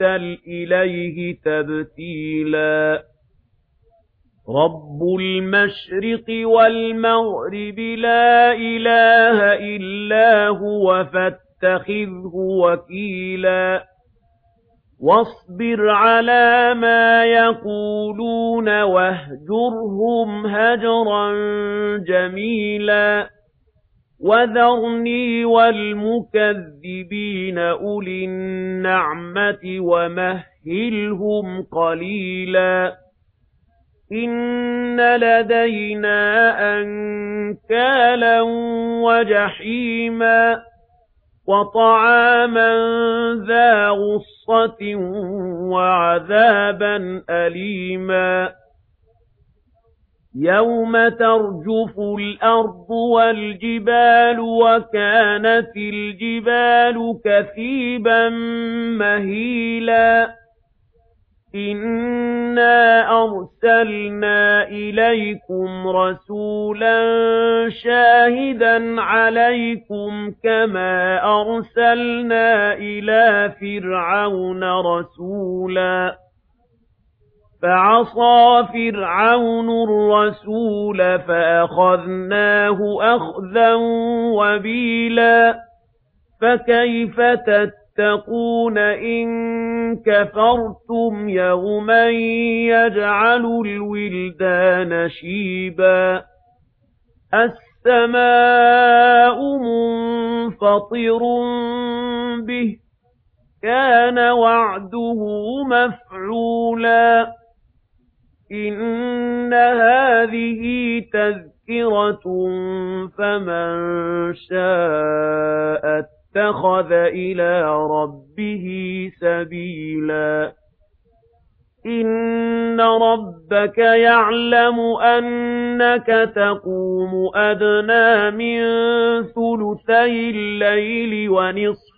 يُبَدَّلْ إِلَيْهِ تَبْتِيلًا رَبُّ الْمَشْرِقِ وَالْمَغْرِبِ لَا إِلَٰهَ إِلَّا هُوَ فَاتَّخِذْهُ وَكِيلًا وَاصْبِرْ عَلَىٰ مَا يَقُولُونَ وَاهْجُرْهُمْ هَجْرًا جَمِيلًا وَذَرْنِي وَالْمُكَذِّبِينَ أُولِي النَّعْمَةِ وَمَهِّلْهُمْ قَلِيلًا إِنَّ لَدَيْنَا أَنكَالًا وَجَحِيمًا وَطَعَامًا ذَا غُصَّةٍ وَعَذَابًا أَلِيمًا يَوْمَ تَرْجُفُ الْأَرْضُ وَالْجِبَالُ وَكَانَتِ الْجِبَالُ كَثِيبًا مَهِيلًا إِنَّا أَرْسَلْنَا إِلَيْكُمْ رَسُولًا شَاهِدًا عَلَيْكُمْ كَمَا أَرْسَلْنَا إِلَى فِرْعَوْنَ رَسُولًا فَعَصَىٰ فِرْعَوْنُ الرَّسُولَ فَأَخَذْنَاهُ أَخْذًا وَبِيلًا فَكَيْفَ تَتَّقُونَ إِن كَفَرْتُمْ يَوْمًا يَجْعَلُ الْوِلْدَانَ شِيبًا السَّمَاءُ مُنفَطِرٌ بِهِ كَانَ وَعْدُهُ مَفْعُولًا إِنَّ هَٰذِهِ تَذْكِرَةٌ فَمَن شَاءَ اتَّخَذَ إِلَىٰ رَبِّهِ سَبِيلًا إِنَّ رَبَّكَ يَعْلَمُ أَنَّكَ تَقُومُ أَدْنَىٰ مِن ثُلُثَيِ اللَّيْلِ ونصف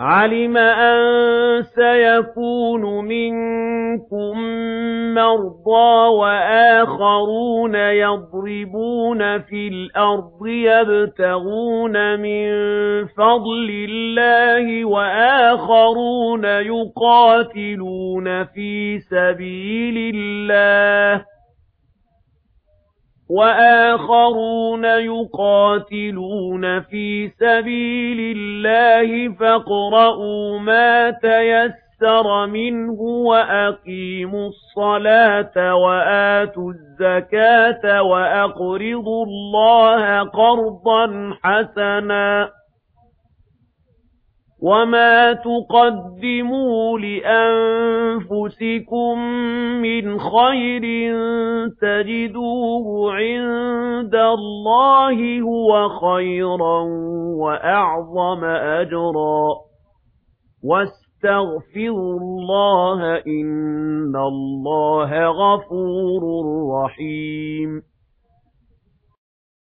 عَلِمَ أَن سَيَكُونُ مِنكُم مَّرْضَىٰ وَآخَرُونَ يَضْرِبُونَ فِي الْأَرْضِ يَبْتَغُونَ مِن فَضْلِ اللَّهِ وَآخَرُونَ يُقَاتِلُونَ فِي سَبِيلِ اللَّهِ وَآخَرُونَ يُقَاتِلُونَ فِي سَبِيلِ اللَّهِ فَاقْرَؤُوا مَا تَيَسَّرَ مِنْهُ وَأَقِيمُوا الصَّلَاةَ وَآتُوا الزَّكَاةَ وَأَقْرِضُوا اللَّهَ قَرْضًا حَسَنًا وَمَا تُقَدِّمُوا لِأَنفُسِكُم مِّنْ خَيْرٍ تَجِدُوهُ عِندَ اللَّهِ هُوَ خَيْرًا وَأَعْظَمَ أَجْرًا وَاسْتَغْفِرُوا اللَّهَ إِنَّ اللَّهَ غَفُورٌ رَّحِيمٌ